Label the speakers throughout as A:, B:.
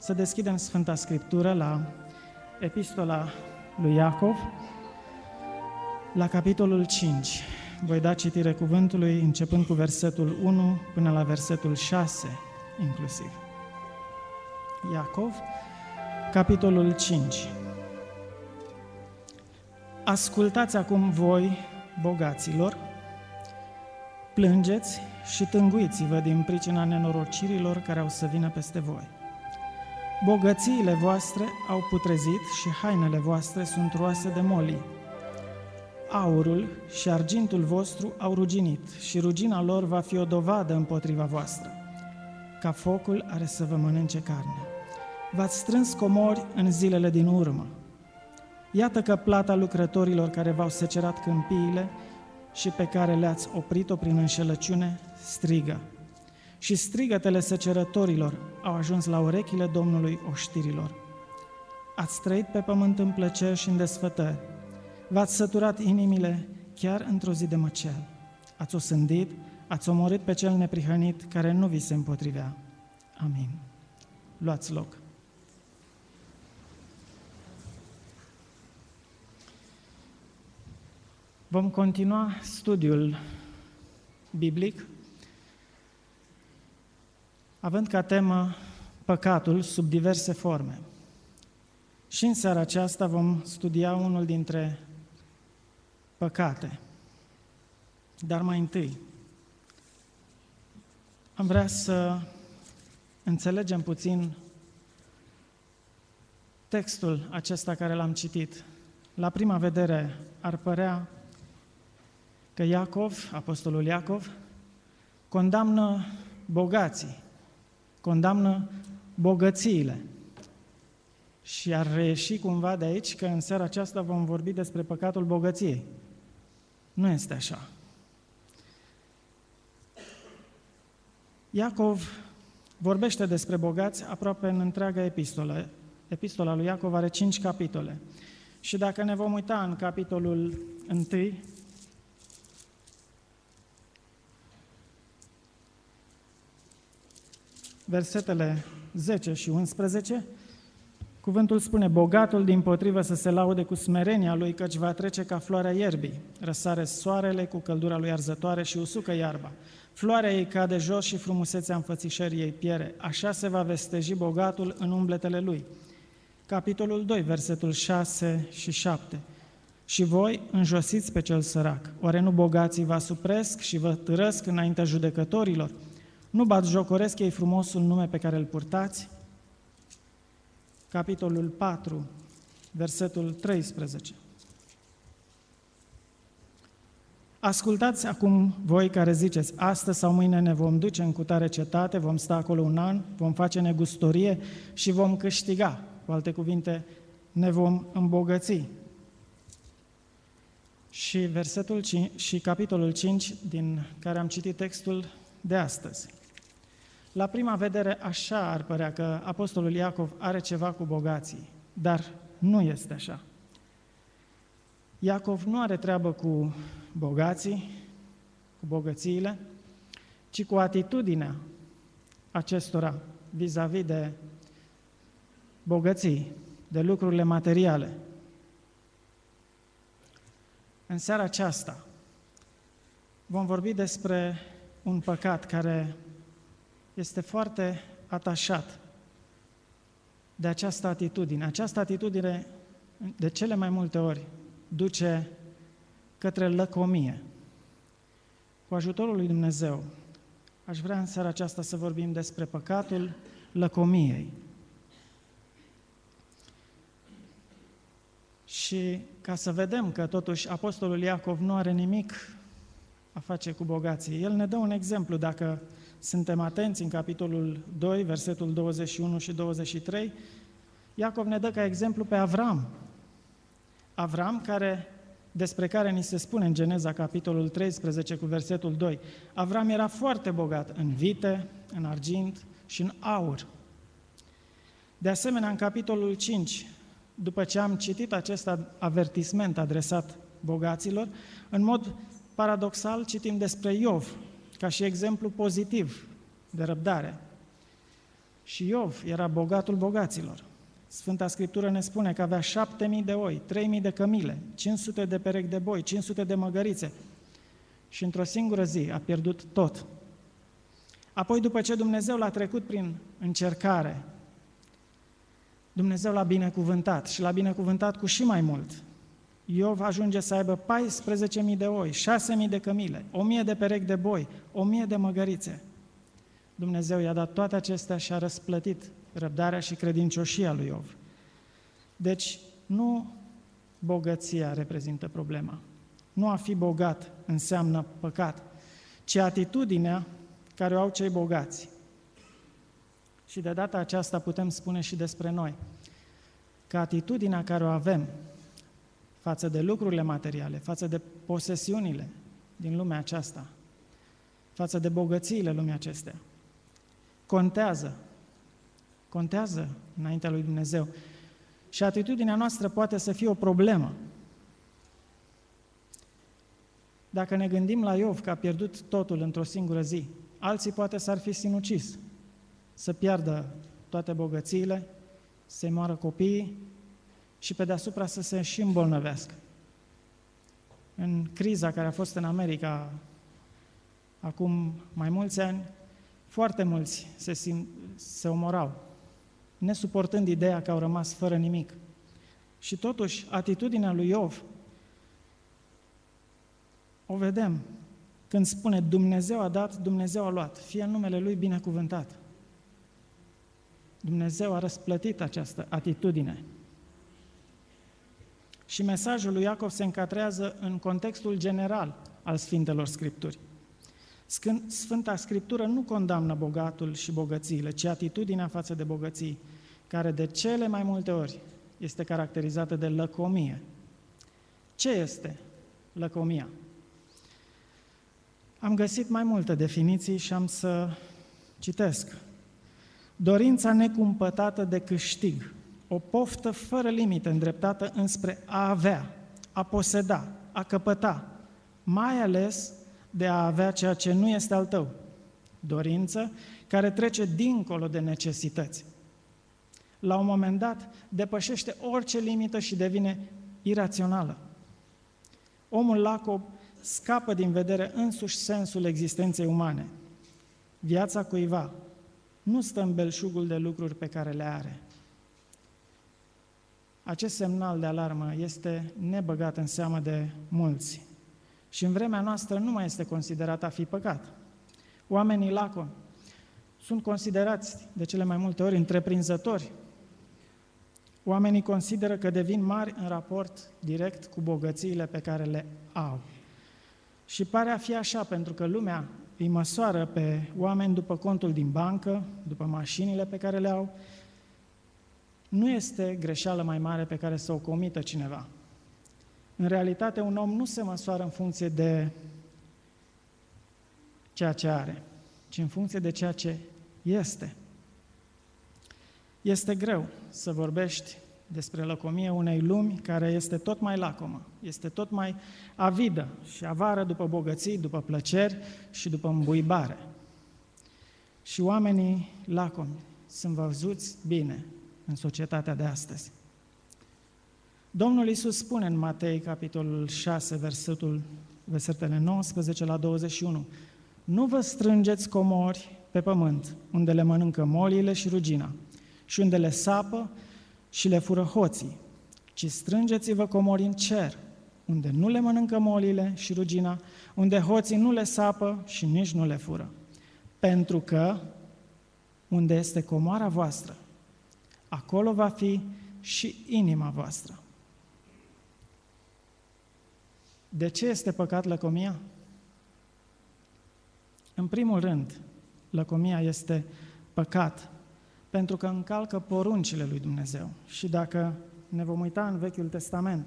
A: să deschidem Sfânta Scriptură la Epistola lui Iacov, la capitolul 5. Voi da citire cuvântului începând cu versetul 1 până la versetul 6 inclusiv. Iacov, capitolul 5. Ascultați acum voi, bogaților, plângeți și tânguiți-vă din pricina nenorocirilor care au să vină peste voi. Bogățiile voastre au putrezit și hainele voastre sunt roase de molii. Aurul și argintul vostru au ruginit și rugina lor va fi o dovadă împotriva voastră, ca focul are să vă mănânce carne. V-ați strâns comori în zilele din urmă. Iată că plata lucrătorilor care v-au secerat câmpiile și pe care le-ați oprit-o prin înșelăciune strigă. Și strigătele secerătorilor au ajuns la urechile Domnului oștirilor. Ați trăit pe pământ în plăceri și în desfătări. V-ați săturat inimile chiar într-o zi de măcel. Ați osândit, ați omorât pe cel neprihănit care nu vi se împotrivea. Amin. Luați loc. Vom continua studiul biblic având ca temă păcatul sub diverse forme. Și în seara aceasta vom studia unul dintre păcate. Dar mai întâi, am vrea să înțelegem puțin textul acesta care l-am citit. La prima vedere ar părea că Iacov, apostolul Iacov, condamnă bogații, condamnă bogățiile. Și ar reieși cumva de aici că în seara aceasta vom vorbi despre păcatul bogăției. Nu este așa. Iacov vorbește despre bogați aproape în întreaga epistolă. Epistola lui Iacov are cinci capitole. Și dacă ne vom uita în capitolul 1, versetele 10 și 11, cuvântul spune, bogatul din potrivă să se laude cu smerenia lui, căci va trece ca floarea ierbii. Răsare soarele cu căldura lui arzătoare și usucă iarba. Floarea ei cade jos și frumusețea înfățișării ei piere. Așa se va vesteji bogatul în umbletele lui. Capitolul 2, versetul 6 și 7. Și voi înjosiți pe cel sărac. Oare nu bogații vă supresc și vă târăsc înaintea judecătorilor? Nu bat jocoresc ei frumosul nume pe care îl purtați? Capitolul 4, versetul 13. Ascultați acum voi care ziceți, astăzi sau mâine ne vom duce în cutare cetate, vom sta acolo un an, vom face negustorie și vom câștiga. Cu alte cuvinte, ne vom îmbogăți. Și versetul 5, și capitolul 5 din care am citit textul de astăzi. La prima vedere, așa ar părea că Apostolul Iacov are ceva cu bogații, dar nu este așa. Iacov nu are treabă cu bogații, cu bogățiile, ci cu atitudinea acestora vis-a-vis de bogății, de lucrurile materiale. În seara aceasta vom vorbi despre un păcat care este foarte atașat de această atitudine. Această atitudine, de cele mai multe ori, duce către lăcomie. Cu ajutorul lui Dumnezeu, aș vrea în seara aceasta să vorbim despre păcatul lăcomiei. Și ca să vedem că totuși Apostolul Iacov nu are nimic a face cu bogații, el ne dă un exemplu dacă suntem atenți în capitolul 2, versetul 21 și 23, Iacov ne dă ca exemplu pe Avram. Avram, care, despre care ni se spune în Geneza, capitolul 13, cu versetul 2, Avram era foarte bogat în vite, în argint și în aur. De asemenea, în capitolul 5, după ce am citit acest avertisment adresat bogaților, în mod paradoxal citim despre Iov, ca și exemplu pozitiv de răbdare. Și Iov era bogatul bogaților. Sfânta Scriptură ne spune că avea șapte mii de oi, trei mii de cămile, 500 de perechi de boi, 500 de măgărițe. Și într-o singură zi a pierdut tot. Apoi, după ce Dumnezeu l-a trecut prin încercare, Dumnezeu l-a binecuvântat și l-a binecuvântat cu și mai mult. Iov ajunge să aibă 14.000 de oi, 6.000 de cămile, 1.000 de perechi de boi, 1.000 de măgărițe. Dumnezeu i-a dat toate acestea și a răsplătit răbdarea și credincioșia lui Iov. Deci, nu bogăția reprezintă problema. Nu a fi bogat înseamnă păcat, ci atitudinea care o au cei bogați. Și de data aceasta putem spune și despre noi că atitudinea care o avem față de lucrurile materiale, față de posesiunile din lumea aceasta, față de bogățiile lumii acestea, contează. Contează înaintea lui Dumnezeu. Și atitudinea noastră poate să fie o problemă. Dacă ne gândim la Iov că a pierdut totul într-o singură zi, alții poate s-ar fi sinucis să piardă toate bogățiile, să-i moară copiii și pe deasupra să se și îmbolnăvească. În criza care a fost în America acum mai mulți ani, foarte mulți se, sim- se omorau, nesuportând ideea că au rămas fără nimic. Și totuși, atitudinea lui Iov o vedem când spune Dumnezeu a dat, Dumnezeu a luat, fie numele Lui binecuvântat. Dumnezeu a răsplătit această atitudine. Și mesajul lui Iacov se încadrează în contextul general al Sfintelor Scripturi. Sfânta Scriptură nu condamnă bogatul și bogățiile, ci atitudinea față de bogății, care de cele mai multe ori este caracterizată de lăcomie. Ce este lăcomia? Am găsit mai multe definiții și am să citesc. Dorința necumpătată de câștig, o poftă fără limite îndreptată înspre a avea, a poseda, a căpăta, mai ales de a avea ceea ce nu este al tău. Dorință care trece dincolo de necesități. La un moment dat, depășește orice limită și devine irațională. Omul lacob scapă din vedere însuși sensul existenței umane. Viața cuiva nu stă în belșugul de lucruri pe care le are. Acest semnal de alarmă este nebăgat în seamă de mulți și în vremea noastră nu mai este considerat a fi păcat. Oamenii lacomi sunt considerați de cele mai multe ori întreprinzători. Oamenii consideră că devin mari în raport direct cu bogățiile pe care le au. Și pare a fi așa, pentru că lumea îi măsoară pe oameni după contul din bancă, după mașinile pe care le au. Nu este greșeală mai mare pe care să o comită cineva. În realitate, un om nu se măsoară în funcție de ceea ce are, ci în funcție de ceea ce este. Este greu să vorbești despre lăcomie unei lumi care este tot mai lacomă, este tot mai avidă și avară după bogății, după plăceri și după îmbuibare. Și oamenii lacomi sunt văzuți bine în societatea de astăzi. Domnul Isus spune în Matei, capitolul 6, versetul, versetele 19 la 21, Nu vă strângeți comori pe pământ, unde le mănâncă molile și rugina, și unde le sapă și le fură hoții, ci strângeți-vă comori în cer, unde nu le mănâncă molile și rugina, unde hoții nu le sapă și nici nu le fură. Pentru că unde este comoara voastră, acolo va fi și inima voastră. De ce este păcat lăcomia? În primul rând, lăcomia este păcat pentru că încalcă poruncile lui Dumnezeu. Și dacă ne vom uita în Vechiul Testament,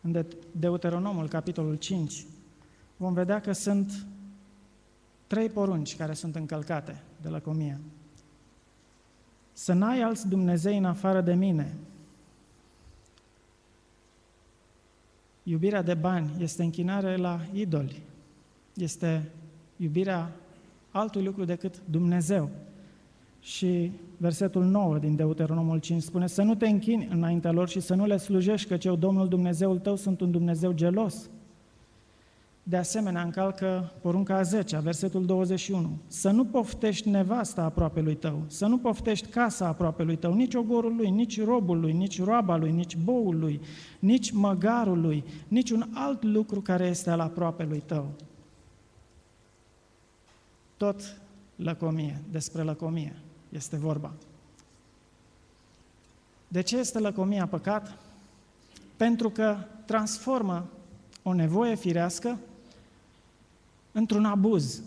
A: în Deuteronomul, capitolul 5, vom vedea că sunt trei porunci care sunt încălcate de lăcomie. Să n-ai alți Dumnezei în afară de mine. Iubirea de bani este închinare la idoli. Este iubirea altui lucru decât Dumnezeu. Și versetul 9 din Deuteronomul 5 spune să nu te închini înaintea lor și să nu le slujești, că eu, Domnul Dumnezeul tău, sunt un Dumnezeu gelos. De asemenea, încalcă porunca a 10, versetul 21. Să nu poftești nevasta aproape lui tău, să nu poftești casa aproape lui tău, nici ogorul lui, nici robul lui, nici roaba lui, nici boul lui, nici măgarul lui, nici un alt lucru care este al aproape lui tău. Tot lăcomie, despre lăcomie este vorba. De ce este lăcomia păcat? Pentru că transformă o nevoie firească într-un abuz.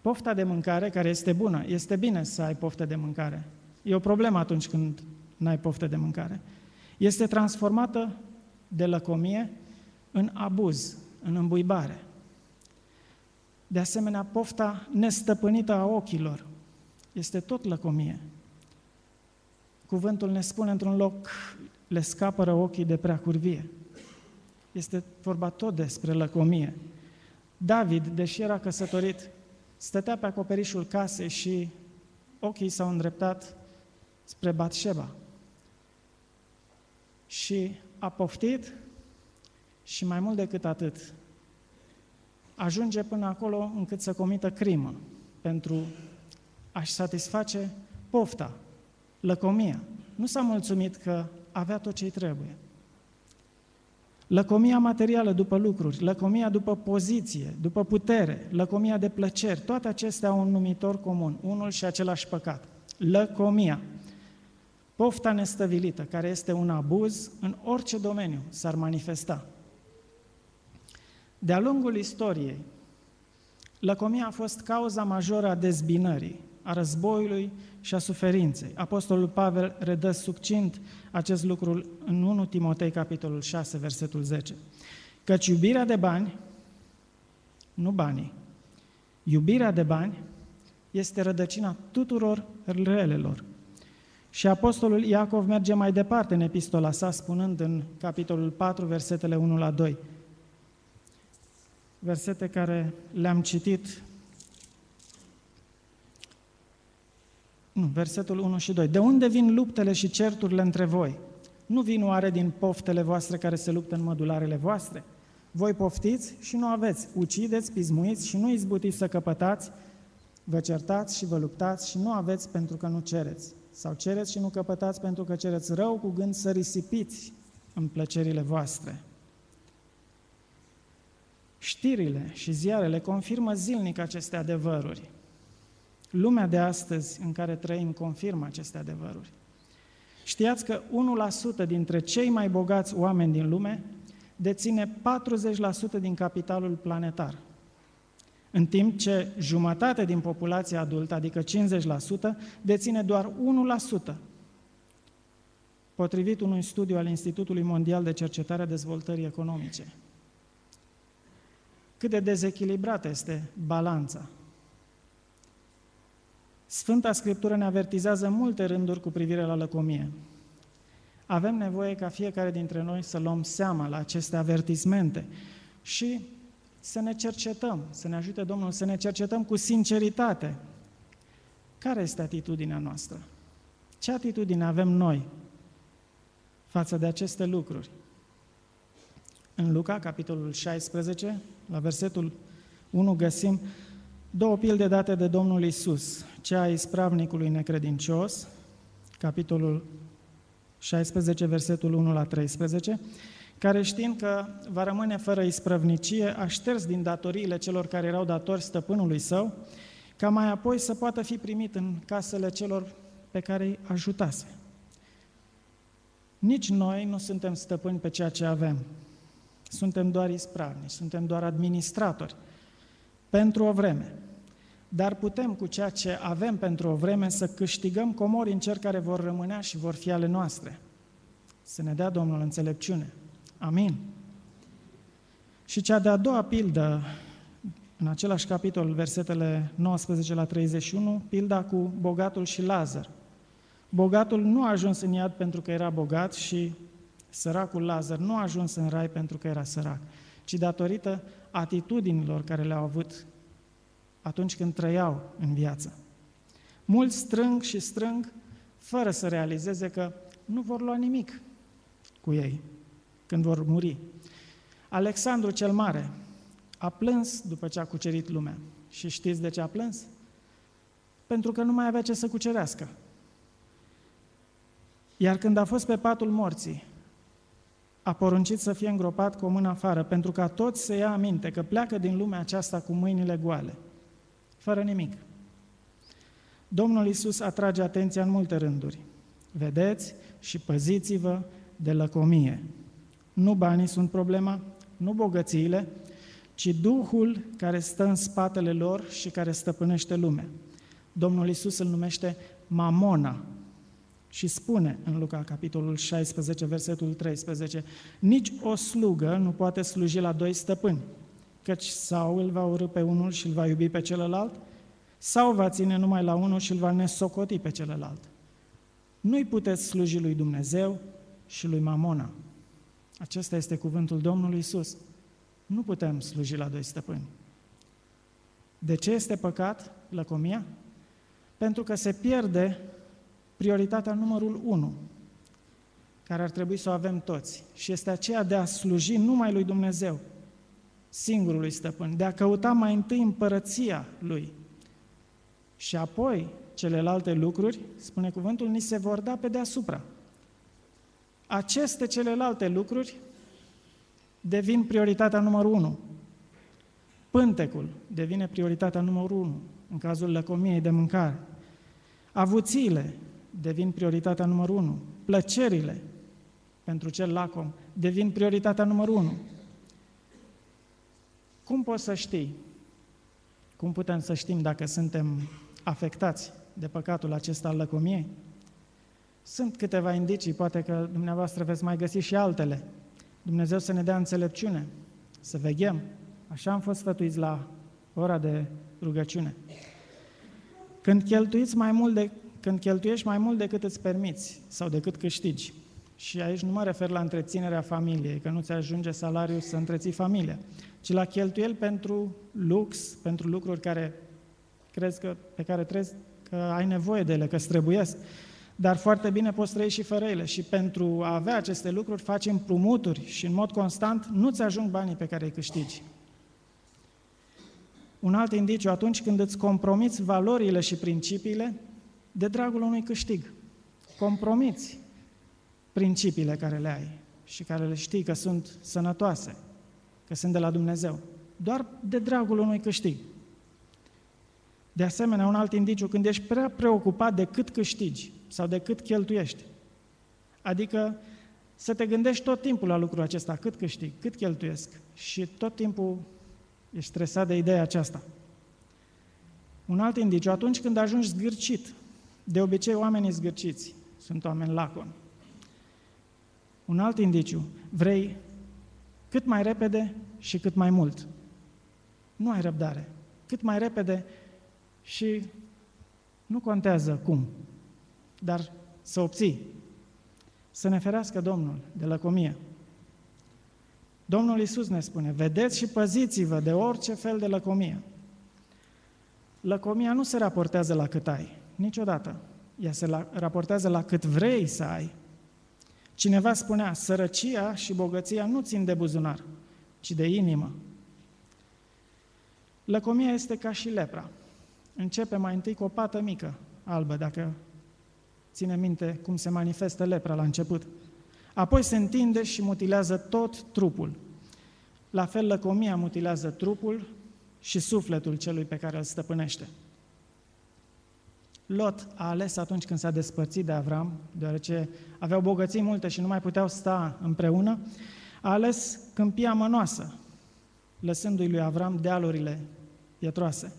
A: Pofta de mâncare, care este bună, este bine să ai poftă de mâncare. E o problemă atunci când n-ai poftă de mâncare. Este transformată de lăcomie în abuz, în îmbuibare. De asemenea, pofta nestăpânită a ochilor este tot lăcomie. Cuvântul ne spune într-un loc, le scapără ochii de prea curvie. Este vorba tot despre lăcomie. David, deși era căsătorit, stătea pe acoperișul casei și ochii s-au îndreptat spre Batșeba. Și a poftit și mai mult decât atât, ajunge până acolo încât să comită crimă pentru a-și satisface pofta, lăcomia. Nu s-a mulțumit că avea tot ce-i trebuie. Lăcomia materială după lucruri, lăcomia după poziție, după putere, lăcomia de plăceri, toate acestea au un numitor comun, unul și același păcat. Lăcomia. Pofta nestăvilită, care este un abuz în orice domeniu s-ar manifesta. De-a lungul istoriei, lăcomia a fost cauza majoră a dezbinării, a războiului și a suferinței. Apostolul Pavel redă succint acest lucru în 1 Timotei, capitolul 6, versetul 10. Căci iubirea de bani, nu banii, iubirea de bani este rădăcina tuturor relelor. Și Apostolul Iacov merge mai departe în epistola sa, spunând în capitolul 4, versetele 1 la 2, versete care le-am citit Nu, versetul 1 și 2. De unde vin luptele și certurile între voi? Nu vin oare din poftele voastre care se luptă în mădularele voastre? Voi poftiți și nu aveți, ucideți, pismuiți și nu izbutiți să căpătați, vă certați și vă luptați și nu aveți pentru că nu cereți. Sau cereți și nu căpătați pentru că cereți rău cu gând să risipiți în plăcerile voastre. Știrile și ziarele confirmă zilnic aceste adevăruri. Lumea de astăzi în care trăim confirmă aceste adevăruri. Știați că 1% dintre cei mai bogați oameni din lume deține 40% din capitalul planetar, în timp ce jumătate din populația adultă, adică 50%, deține doar 1%, potrivit unui studiu al Institutului Mondial de Cercetare a Dezvoltării Economice. Cât de dezechilibrată este balanța Sfânta Scriptură ne avertizează multe rânduri cu privire la lăcomie. Avem nevoie ca fiecare dintre noi să luăm seama la aceste avertismente și să ne cercetăm, să ne ajute Domnul să ne cercetăm cu sinceritate. Care este atitudinea noastră? Ce atitudine avem noi față de aceste lucruri? În Luca, capitolul 16, la versetul 1 găsim două pilde date de Domnul Isus cea a ispravnicului necredincios, capitolul 16, versetul 1 la 13, care știind că va rămâne fără isprăvnicie, a șters din datoriile celor care erau datori stăpânului său, ca mai apoi să poată fi primit în casele celor pe care îi ajutase. Nici noi nu suntem stăpâni pe ceea ce avem. Suntem doar ispravni, suntem doar administratori pentru o vreme dar putem cu ceea ce avem pentru o vreme să câștigăm comori în cer care vor rămânea și vor fi ale noastre. Să ne dea Domnul înțelepciune. Amin. Și cea de-a doua pildă, în același capitol, versetele 19 la 31, pilda cu bogatul și Lazar. Bogatul nu a ajuns în iad pentru că era bogat și săracul Lazar nu a ajuns în rai pentru că era sărac, ci datorită atitudinilor care le-au avut atunci când trăiau în viață. Mulți strâng și strâng fără să realizeze că nu vor lua nimic cu ei când vor muri. Alexandru cel Mare a plâns după ce a cucerit lumea. Și știți de ce a plâns? Pentru că nu mai avea ce să cucerească. Iar când a fost pe patul morții, a poruncit să fie îngropat cu o mână afară, pentru ca toți să ia aminte că pleacă din lumea aceasta cu mâinile goale, fără nimic. Domnul Isus atrage atenția în multe rânduri. Vedeți și păziți-vă de lăcomie. Nu banii sunt problema, nu bogățiile, ci Duhul care stă în spatele lor și care stăpânește lumea. Domnul Isus îl numește Mamona și spune în Luca, capitolul 16, versetul 13, nici o slugă nu poate sluji la doi stăpâni, căci sau îl va urâ pe unul și îl va iubi pe celălalt, sau va ține numai la unul și îl va nesocoti pe celălalt. Nu-i puteți sluji lui Dumnezeu și lui Mamona. Acesta este cuvântul Domnului Isus. Nu putem sluji la doi stăpâni. De ce este păcat lăcomia? Pentru că se pierde prioritatea numărul 1, care ar trebui să o avem toți, și este aceea de a sluji numai lui Dumnezeu, singurului stăpân, de a căuta mai întâi împărăția lui. Și apoi celelalte lucruri, spune cuvântul, ni se vor da pe deasupra. Aceste celelalte lucruri devin prioritatea numărul 1. Pântecul devine prioritatea numărul 1 în cazul lăcomiei de mâncare. Avuțiile devin prioritatea numărul 1. Plăcerile pentru cel lacom devin prioritatea numărul 1. Cum poți să știi? Cum putem să știm dacă suntem afectați de păcatul acesta al lăcomiei? Sunt câteva indicii, poate că dumneavoastră veți mai găsi și altele. Dumnezeu să ne dea înțelepciune, să veghem. Așa am fost sfătuiți la ora de rugăciune. Când cheltuiți mai mult de, când cheltuiești mai mult decât îți permiți sau decât câștigi, și aici nu mă refer la întreținerea familiei, că nu ți ajunge salariul să întreții familia, ci la cheltuieli pentru lux, pentru lucruri care crezi că, pe care trebuie că ai nevoie de ele, că străbuiesc, dar foarte bine poți trăi și fără ele. Și pentru a avea aceste lucruri faci împrumuturi și în mod constant nu-ți ajung banii pe care îi câștigi. Un alt indiciu, atunci când îți compromiți valorile și principiile de dragul unui câștig. Compromiți principiile care le ai și care le știi că sunt sănătoase, că sunt de la Dumnezeu, doar de dragul unui câștig. De asemenea, un alt indiciu, când ești prea preocupat de cât câștigi sau de cât cheltuiești, adică să te gândești tot timpul la lucrul acesta, cât câștig, cât cheltuiesc și tot timpul ești stresat de ideea aceasta. Un alt indiciu, atunci când ajungi zgârcit, de obicei oamenii zgârciți sunt oameni laconi. Un alt indiciu, vrei cât mai repede și cât mai mult. Nu ai răbdare. Cât mai repede și nu contează cum, dar să obții. Să ne ferească Domnul de lăcomie. Domnul Iisus ne spune, vedeți și păziți-vă de orice fel de lăcomie. Lăcomia nu se raportează la cât ai, niciodată. Ea se la, raportează la cât vrei să ai. Cineva spunea, sărăcia și bogăția nu țin de buzunar, ci de inimă. Lăcomia este ca și lepra. Începe mai întâi cu o pată mică, albă, dacă ține minte cum se manifestă lepra la început. Apoi se întinde și mutilează tot trupul. La fel, lăcomia mutilează trupul și sufletul celui pe care îl stăpânește. Lot a ales atunci când s-a despărțit de Avram, deoarece aveau bogății multe și nu mai puteau sta împreună, a ales câmpia mănoasă, lăsându-i lui Avram dealurile pietroase.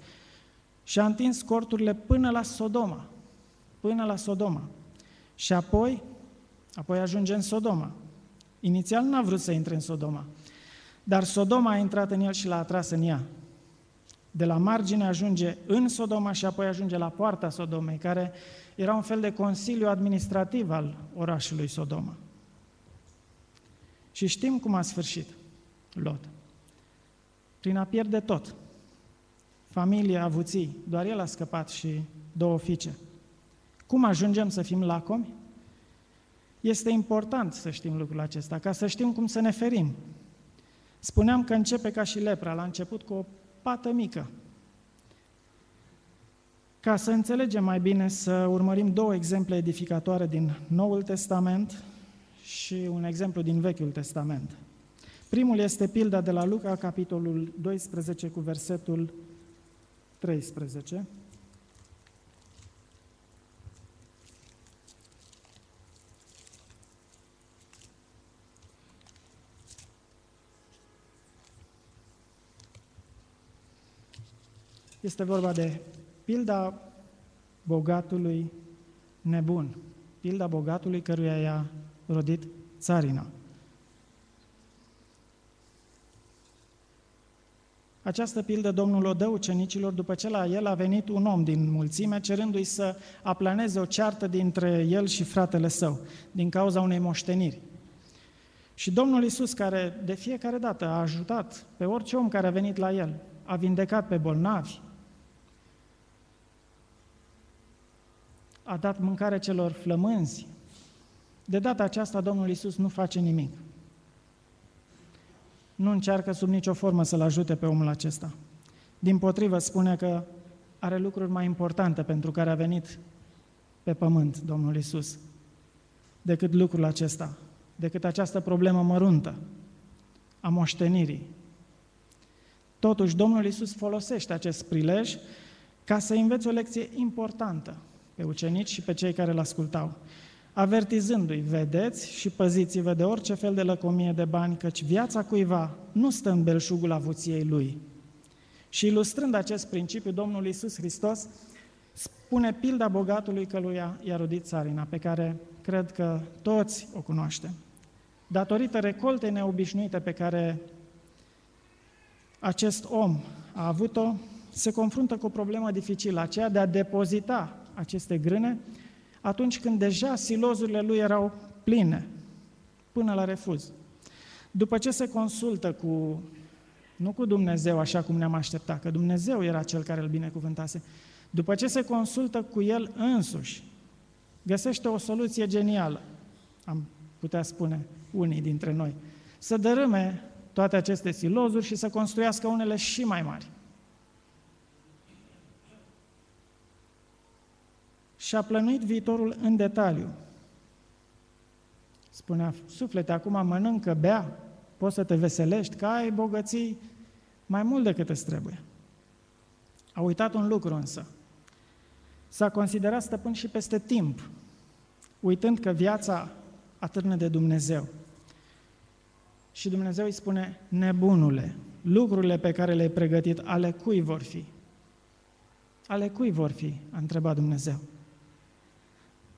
A: Și a întins corturile până la Sodoma, până la Sodoma. Și apoi, apoi ajunge în Sodoma. Inițial n-a vrut să intre în Sodoma, dar Sodoma a intrat în el și l-a atras în ea. De la margine ajunge în Sodoma și apoi ajunge la poarta Sodomei, care era un fel de consiliu administrativ al orașului Sodoma. Și știm cum a sfârșit Lot. Prin a pierde tot. Familie, avuții, doar el a scăpat și două fiice. Cum ajungem să fim lacomi? Este important să știm lucrul acesta, ca să știm cum să ne ferim. Spuneam că începe ca și lepra, la început cu o pată mică. Ca să înțelegem mai bine, să urmărim două exemple edificatoare din Noul Testament și un exemplu din Vechiul Testament. Primul este pilda de la Luca, capitolul 12, cu versetul 13. Este vorba de pilda bogatului nebun, pilda bogatului căruia i-a rodit țarina. Această pildă Domnul o dă ucenicilor după ce la el a venit un om din mulțime, cerându-i să aplaneze o ceartă dintre el și fratele său, din cauza unei moșteniri. Și Domnul Isus, care de fiecare dată a ajutat pe orice om care a venit la el, a vindecat pe bolnavi, a dat mâncare celor flămânzi, de data aceasta Domnul Isus nu face nimic nu încearcă sub nicio formă să-l ajute pe omul acesta. Din potrivă, spune că are lucruri mai importante pentru care a venit pe pământ Domnul Isus decât lucrul acesta, decât această problemă măruntă a moștenirii. Totuși, Domnul Isus folosește acest prilej ca să învețe o lecție importantă pe ucenici și pe cei care îl ascultau avertizându-i, vedeți și păziți-vă de orice fel de lăcomie de bani, căci viața cuiva nu stă în belșugul avuției lui. Și ilustrând acest principiu, Domnul Iisus Hristos spune pilda bogatului căluia i-a rodit țarina, pe care cred că toți o cunoaștem. Datorită recoltei neobișnuite pe care acest om a avut-o, se confruntă cu o problemă dificilă, aceea de a depozita aceste grâne atunci când deja silozurile lui erau pline, până la refuz. După ce se consultă cu, nu cu Dumnezeu așa cum ne-am așteptat, că Dumnezeu era cel care îl binecuvântase, după ce se consultă cu el însuși, găsește o soluție genială, am putea spune unii dintre noi, să dărâme toate aceste silozuri și să construiască unele și mai mari. Și a plănuit viitorul în detaliu. Spunea, suflete, acum mănâncă, bea, poți să te veselești, că ai bogății mai mult decât îți trebuie. A uitat un lucru însă. S-a considerat stăpân și peste timp, uitând că viața atârnă de Dumnezeu. Și Dumnezeu îi spune, nebunule, lucrurile pe care le-ai pregătit, ale cui vor fi? Ale cui vor fi? A întrebat Dumnezeu.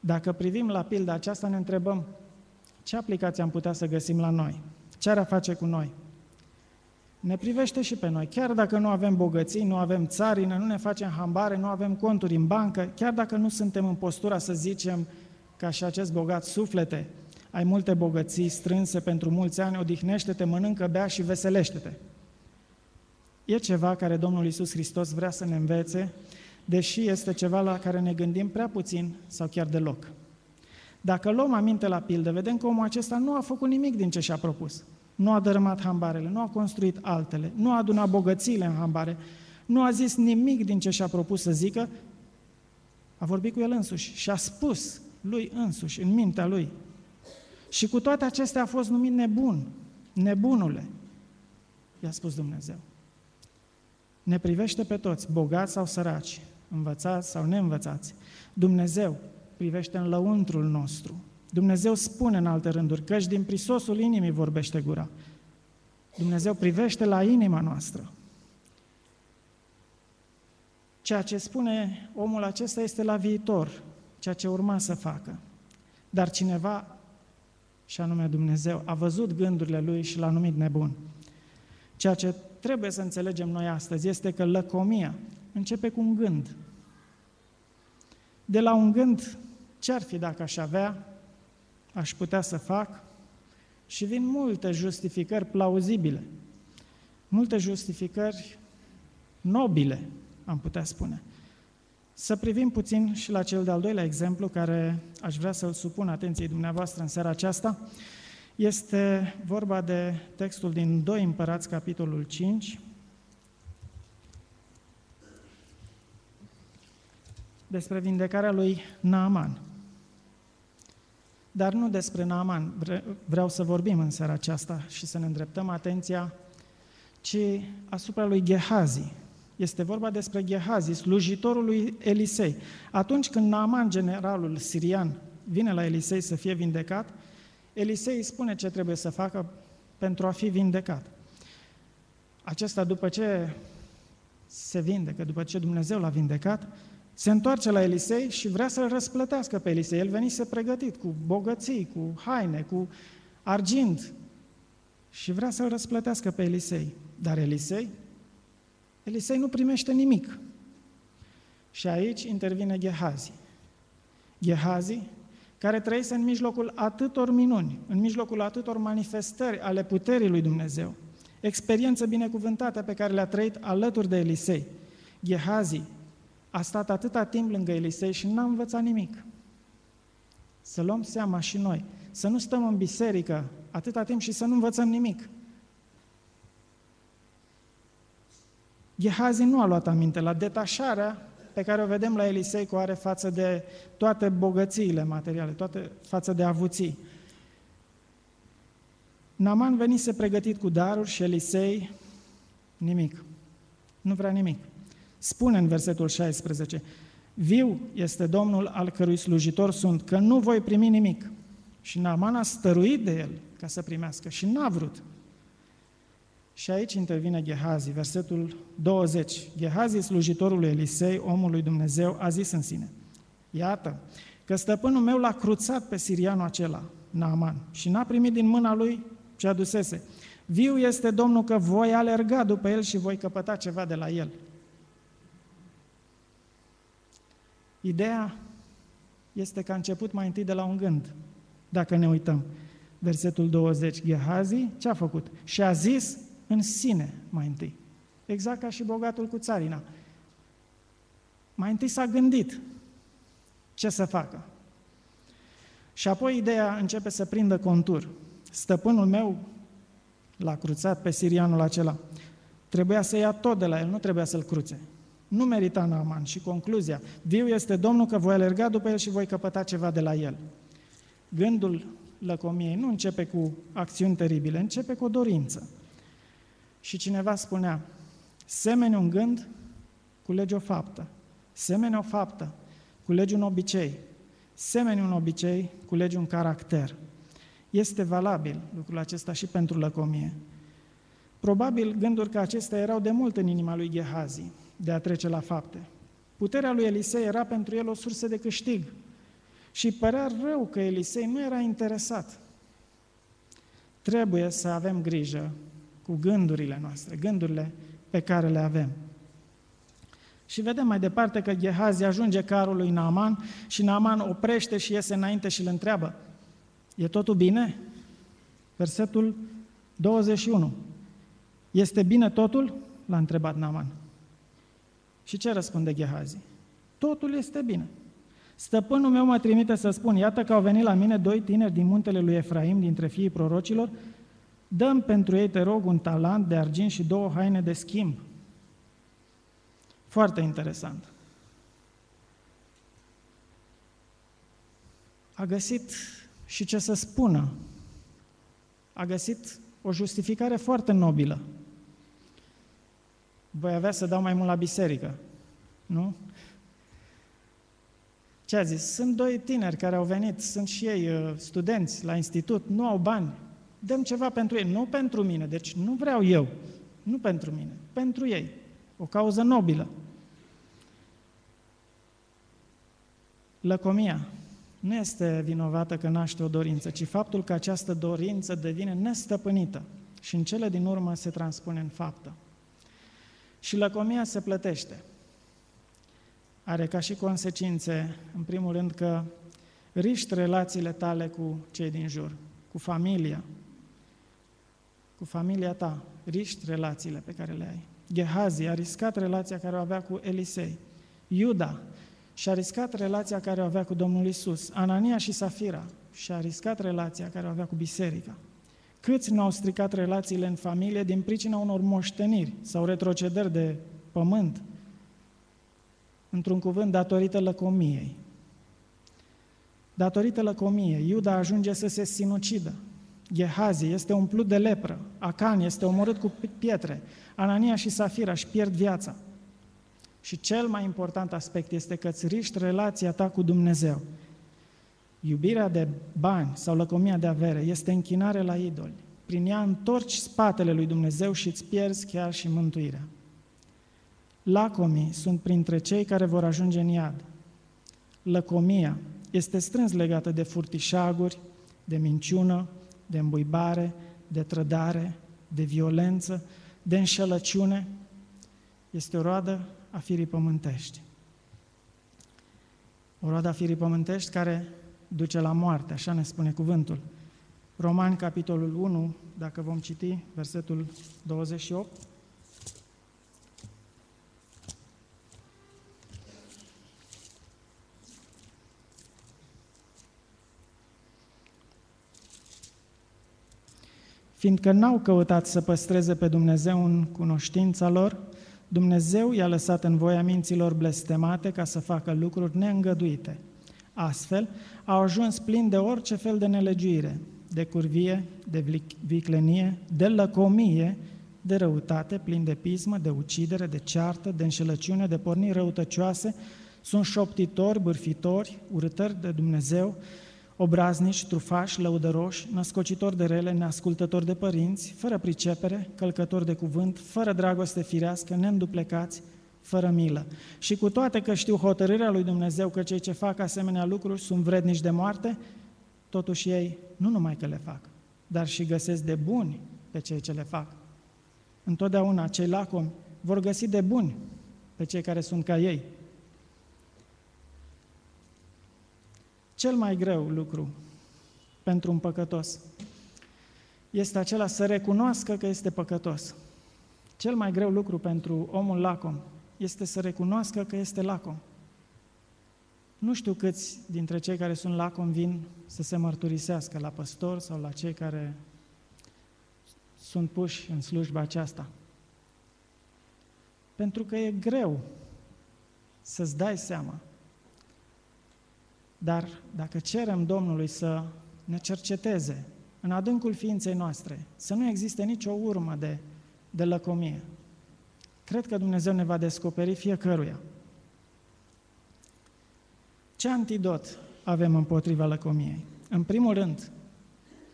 A: Dacă privim la pilda aceasta, ne întrebăm ce aplicație am putea să găsim la noi? Ce ar face cu noi? Ne privește și pe noi. Chiar dacă nu avem bogății, nu avem țarină, nu ne facem hambare, nu avem conturi în bancă, chiar dacă nu suntem în postura să zicem ca și acest bogat suflete, ai multe bogății strânse pentru mulți ani, odihnește-te, mănâncă, bea și veselește-te. E ceva care Domnul Iisus Hristos vrea să ne învețe deși este ceva la care ne gândim prea puțin sau chiar deloc. Dacă luăm aminte la pildă, vedem că omul acesta nu a făcut nimic din ce și-a propus. Nu a dărâmat hambarele, nu a construit altele, nu a adunat bogățiile în hambare, nu a zis nimic din ce și-a propus să zică, a vorbit cu el însuși și a spus lui însuși, în mintea lui. Și cu toate acestea a fost numit nebun, nebunule, i-a spus Dumnezeu. Ne privește pe toți, bogați sau săraci, învățați sau neînvățați. Dumnezeu privește în lăuntrul nostru. Dumnezeu spune în alte rânduri, căci din prisosul inimii vorbește gura. Dumnezeu privește la inima noastră. Ceea ce spune omul acesta este la viitor, ceea ce urma să facă. Dar cineva, și anume Dumnezeu, a văzut gândurile lui și l-a numit nebun. Ceea ce trebuie să înțelegem noi astăzi este că lăcomia începe cu un gând. De la un gând, ce ar fi dacă aș avea, aș putea să fac, și vin multe justificări plauzibile, multe justificări nobile, am putea spune. Să privim puțin și la cel de-al doilea exemplu care aș vrea să-l supun atenției dumneavoastră în seara aceasta. Este vorba de textul din 2 Împărați, capitolul 5, despre vindecarea lui Naaman. Dar nu despre Naaman vreau să vorbim în seara aceasta și să ne îndreptăm atenția, ci asupra lui Gehazi. Este vorba despre Gehazi, slujitorul lui Elisei. Atunci când Naaman, generalul sirian, vine la Elisei să fie vindecat, Elisei îi spune ce trebuie să facă pentru a fi vindecat. Acesta, după ce se vindecă, după ce Dumnezeu l-a vindecat, se întoarce la Elisei și vrea să-l răsplătească pe Elisei. El venise pregătit cu bogății, cu haine, cu argint și vrea să-l răsplătească pe Elisei. Dar Elisei? Elisei nu primește nimic. Și aici intervine Gehazi. Gehazi, care trăise în mijlocul atâtor minuni, în mijlocul atâtor manifestări ale puterii lui Dumnezeu, experiență binecuvântată pe care le-a trăit alături de Elisei. Gehazi a stat atâta timp lângă Elisei și n-a învățat nimic. Să luăm seama și noi, să nu stăm în biserică atâta timp și să nu învățăm nimic. Gehazi nu a luat aminte la detașarea pe care o vedem la Elisei cu are față de toate bogățiile materiale, toate față de avuții. Naman venise pregătit cu daruri și Elisei nimic. Nu vrea nimic. Spune în versetul 16, Viu este Domnul al cărui slujitor sunt, că nu voi primi nimic. Și Naaman a stăruit de el ca să primească și n-a vrut. Și aici intervine Gehazi, versetul 20. Gehazi, slujitorul lui Elisei, omul lui Dumnezeu, a zis în sine, Iată, că stăpânul meu l-a cruțat pe sirianul acela, Naaman, și n-a primit din mâna lui ce adusese. Viu este Domnul că voi alerga după el și voi căpăta ceva de la el. Ideea este că a început mai întâi de la un gând, dacă ne uităm. Versetul 20, Gehazi ce a făcut? Și a zis în sine mai întâi. Exact ca și bogatul cu țarina. Mai întâi s-a gândit ce să facă. Și apoi ideea începe să prindă contur. Stăpânul meu l-a cruțat pe sirianul acela. Trebuia să ia tot de la el, nu trebuia să-l cruțe. Nu merita Naaman. Și concluzia, viu este Domnul că voi alerga după el și voi căpăta ceva de la el. Gândul lăcomiei nu începe cu acțiuni teribile, începe cu o dorință. Și cineva spunea, semeni un gând, culegi o faptă. Semeni o faptă, culegi un obicei. Semeni un obicei, culegi un caracter. Este valabil lucrul acesta și pentru lăcomie. Probabil gânduri ca acestea erau de mult în inima lui Gehazi de a trece la fapte. Puterea lui Elisei era pentru el o sursă de câștig și părea rău că Elisei nu era interesat. Trebuie să avem grijă cu gândurile noastre, gândurile pe care le avem. Și vedem mai departe că Gehazi ajunge carul lui Naaman și Naaman oprește și iese înainte și îl întreabă, e totul bine? Versetul 21. Este bine totul? L-a întrebat Naaman. Și ce răspunde Gehazi? Totul este bine. Stăpânul meu mă trimite să spun, iată că au venit la mine doi tineri din muntele lui Efraim, dintre fiii prorocilor, dăm pentru ei, te rog, un talent de argint și două haine de schimb. Foarte interesant. A găsit și ce să spună. A găsit o justificare foarte nobilă voi avea să dau mai mult la biserică. Nu? Ce a zis? Sunt doi tineri care au venit, sunt și ei uh, studenți la institut, nu au bani. Dăm ceva pentru ei, nu pentru mine, deci nu vreau eu, nu pentru mine, pentru ei. O cauză nobilă. Lăcomia nu este vinovată că naște o dorință, ci faptul că această dorință devine nestăpânită și în cele din urmă se transpune în faptă. Și lăcomia se plătește. Are ca și consecințe, în primul rând, că riști relațiile tale cu cei din jur, cu familia, cu familia ta, riști relațiile pe care le ai. Gehazi a riscat relația care o avea cu Elisei. Iuda și a riscat relația care o avea cu Domnul Isus. Anania și Safira și a riscat relația care o avea cu biserica. Câți nu au stricat relațiile în familie din pricina unor moșteniri sau retrocedări de pământ? Într-un cuvânt, datorită lăcomiei. Datorită lăcomiei, Iuda ajunge să se sinucidă. Gehazi este umplut de lepră, Acan este omorât cu pietre, Anania și Safira își pierd viața. Și cel mai important aspect este că îți riști relația ta cu Dumnezeu. Iubirea de bani sau lăcomia de avere este închinare la idoli. Prin ea întorci spatele lui Dumnezeu și îți pierzi chiar și mântuirea. Lacomii sunt printre cei care vor ajunge în iad. Lăcomia este strâns legată de furtișaguri, de minciună, de îmbuibare, de trădare, de violență, de înșelăciune. Este o roadă a firii pământești. O roadă a firii pământești care duce la moarte, așa ne spune cuvântul. Romani, capitolul 1, dacă vom citi, versetul 28. Fiindcă n-au căutat să păstreze pe Dumnezeu în cunoștința lor, Dumnezeu i-a lăsat în voia minților blestemate ca să facă lucruri neîngăduite. Astfel, au ajuns plini de orice fel de nelegiuire, de curvie, de viclenie, de lăcomie, de răutate, plin de pismă, de ucidere, de ceartă, de înșelăciune, de porniri răutăcioase, sunt șoptitori, bârfitori, urâtări de Dumnezeu, obraznici, trufași, lăudăroși, născocitori de rele, neascultători de părinți, fără pricepere, călcători de cuvânt, fără dragoste firească, neînduplecați, fără milă. Și cu toate că știu hotărârea lui Dumnezeu că cei ce fac asemenea lucruri sunt vrednici de moarte, totuși ei nu numai că le fac, dar și găsesc de buni pe cei ce le fac. Întotdeauna cei lacomi vor găsi de buni pe cei care sunt ca ei. Cel mai greu lucru pentru un păcătos este acela să recunoască că este păcătos. Cel mai greu lucru pentru omul lacom este să recunoască că este lacom. Nu știu câți dintre cei care sunt lacom vin să se mărturisească la păstor sau la cei care sunt puși în slujba aceasta. Pentru că e greu să-ți dai seama. Dar dacă cerem Domnului să ne cerceteze în adâncul ființei noastre, să nu existe nicio urmă de, de lăcomie, cred că Dumnezeu ne va descoperi fiecăruia. Ce antidot avem împotriva lăcomiei? În primul rând,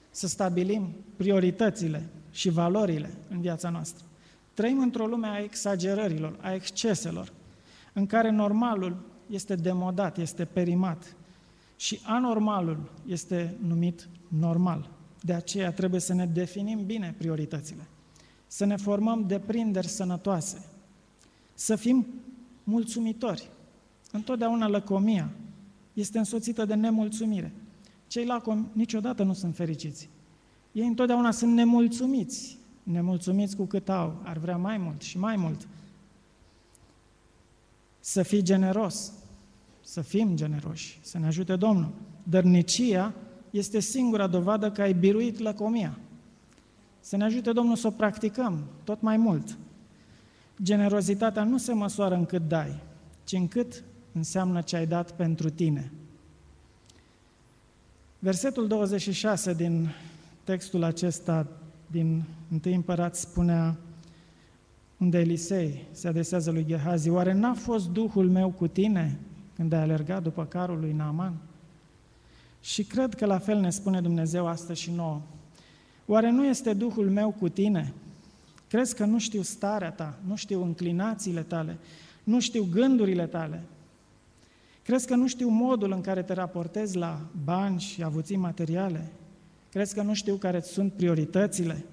A: să stabilim prioritățile și valorile în viața noastră. Trăim într-o lume a exagerărilor, a exceselor, în care normalul este demodat, este perimat și anormalul este numit normal. De aceea trebuie să ne definim bine prioritățile, să ne formăm deprinderi sănătoase, să fim mulțumitori. Întotdeauna lăcomia este însoțită de nemulțumire. Cei lacomi niciodată nu sunt fericiți. Ei întotdeauna sunt nemulțumiți. Nemulțumiți cu cât au, ar vrea mai mult și mai mult. Să fii generos, să fim generoși, să ne ajute Domnul. Dărnicia este singura dovadă că ai biruit lăcomia. Să ne ajute Domnul să o practicăm tot mai mult. Generozitatea nu se măsoară în cât dai, ci în cât înseamnă ce ai dat pentru tine. Versetul 26 din textul acesta din 1 Împărat spunea unde Elisei se adesează lui Gehazi, oare n-a fost Duhul meu cu tine când ai alergat după carul lui Naaman? Și cred că la fel ne spune Dumnezeu astăzi și nouă. Oare nu este Duhul meu cu tine? Crezi că nu știu starea ta, nu știu înclinațiile tale, nu știu gândurile tale? Crezi că nu știu modul în care te raportezi la bani și avuții materiale? Crezi că nu știu care sunt prioritățile?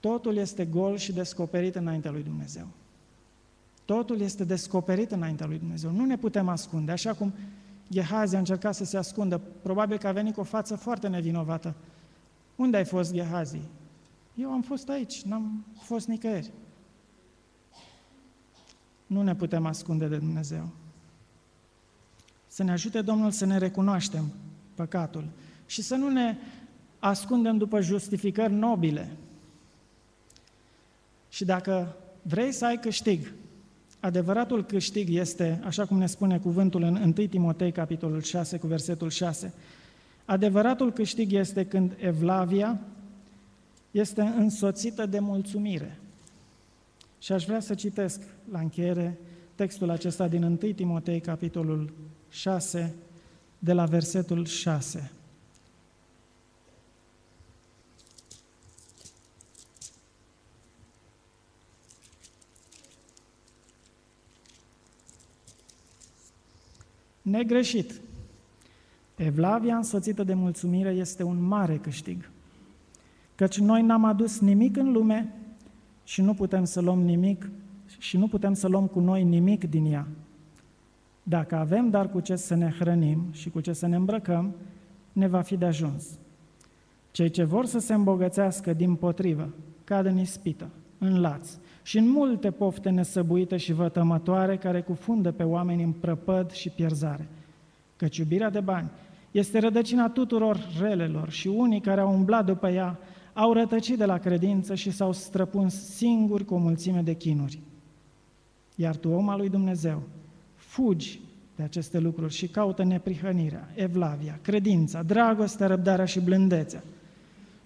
A: Totul este gol și descoperit înaintea lui Dumnezeu. Totul este descoperit înaintea lui Dumnezeu. Nu ne putem ascunde, așa cum Gehazi a încercat să se ascundă. Probabil că a venit cu o față foarte nevinovată. Unde ai fost, Gehazi? Eu am fost aici, n-am fost nicăieri. Nu ne putem ascunde de Dumnezeu. Să ne ajute Domnul să ne recunoaștem păcatul și să nu ne ascundem după justificări nobile. Și dacă vrei să ai câștig, adevăratul câștig este, așa cum ne spune cuvântul în 1 Timotei, capitolul 6, cu versetul 6, adevăratul câștig este când Evlavia este însoțită de mulțumire. Și aș vrea să citesc la încheiere textul acesta din 1 Timotei, capitolul 6, de la versetul 6. Negreșit. Evlavia însoțită de mulțumire este un mare câștig, căci noi n-am adus nimic în lume și nu putem să luăm nimic și nu putem să luăm cu noi nimic din ea. Dacă avem dar cu ce să ne hrănim și cu ce să ne îmbrăcăm, ne va fi de ajuns. Cei ce vor să se îmbogățească din potrivă, cad în ispită, în laț și în multe pofte nesăbuite și vătămătoare care cufundă pe oameni în prăpăd și pierzare. Căci iubirea de bani este rădăcina tuturor relelor și unii care au umblat după ea au rătăcit de la credință și s-au străpuns singuri cu o mulțime de chinuri. Iar tu, om al lui Dumnezeu, fugi de aceste lucruri și caută neprihănirea, evlavia, credința, dragostea, răbdarea și blândețea.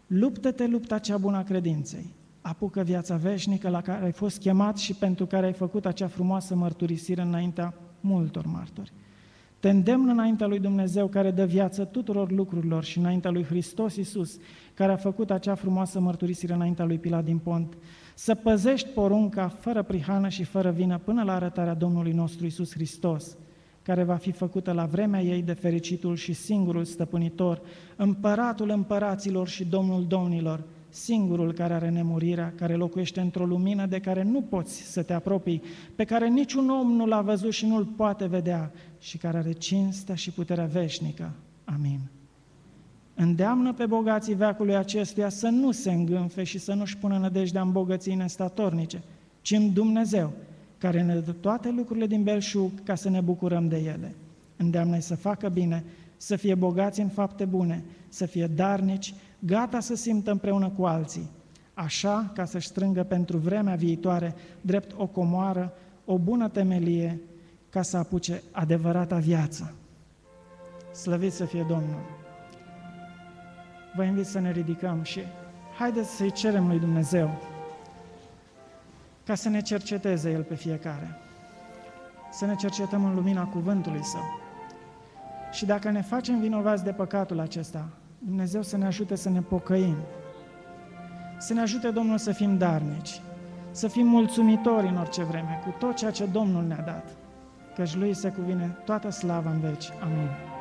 A: Luptă-te lupta cea bună a credinței. Apucă viața veșnică la care ai fost chemat și pentru care ai făcut acea frumoasă mărturisire înaintea multor martori. Te îndemn înaintea lui Dumnezeu care dă viață tuturor lucrurilor și înaintea lui Hristos Iisus, care a făcut acea frumoasă mărturisire înaintea lui Pilat din Pont, să păzești porunca fără prihană și fără vină până la arătarea Domnului nostru Iisus Hristos, care va fi făcută la vremea ei de fericitul și singurul stăpânitor, împăratul împăraților și Domnul domnilor, singurul care are nemurirea, care locuiește într-o lumină de care nu poți să te apropii, pe care niciun om nu l-a văzut și nu-l poate vedea și care are cinstea și puterea veșnică. Amin. Îndeamnă pe bogații veacului acestuia să nu se îngânfe și să nu-și pună nădejdea în bogății nestatornice, ci în Dumnezeu, care ne dă toate lucrurile din belșug ca să ne bucurăm de ele. Îndeamnă să facă bine, să fie bogați în fapte bune, să fie darnici, gata să simtă împreună cu alții, așa ca să-și strângă pentru vremea viitoare drept o comoară, o bună temelie, ca să apuce adevărata viață. Slăvit să fie Domnul! Vă invit să ne ridicăm și haideți să-i cerem lui Dumnezeu ca să ne cerceteze El pe fiecare. Să ne cercetăm în lumina cuvântului Său. Și dacă ne facem vinovați de păcatul acesta, Dumnezeu să ne ajute să ne pocăim. Să ne ajute Domnul să fim darnici, să fim mulțumitori în orice vreme cu tot ceea ce Domnul ne-a dat, căci Lui se cuvine toată slava în veci. Amin.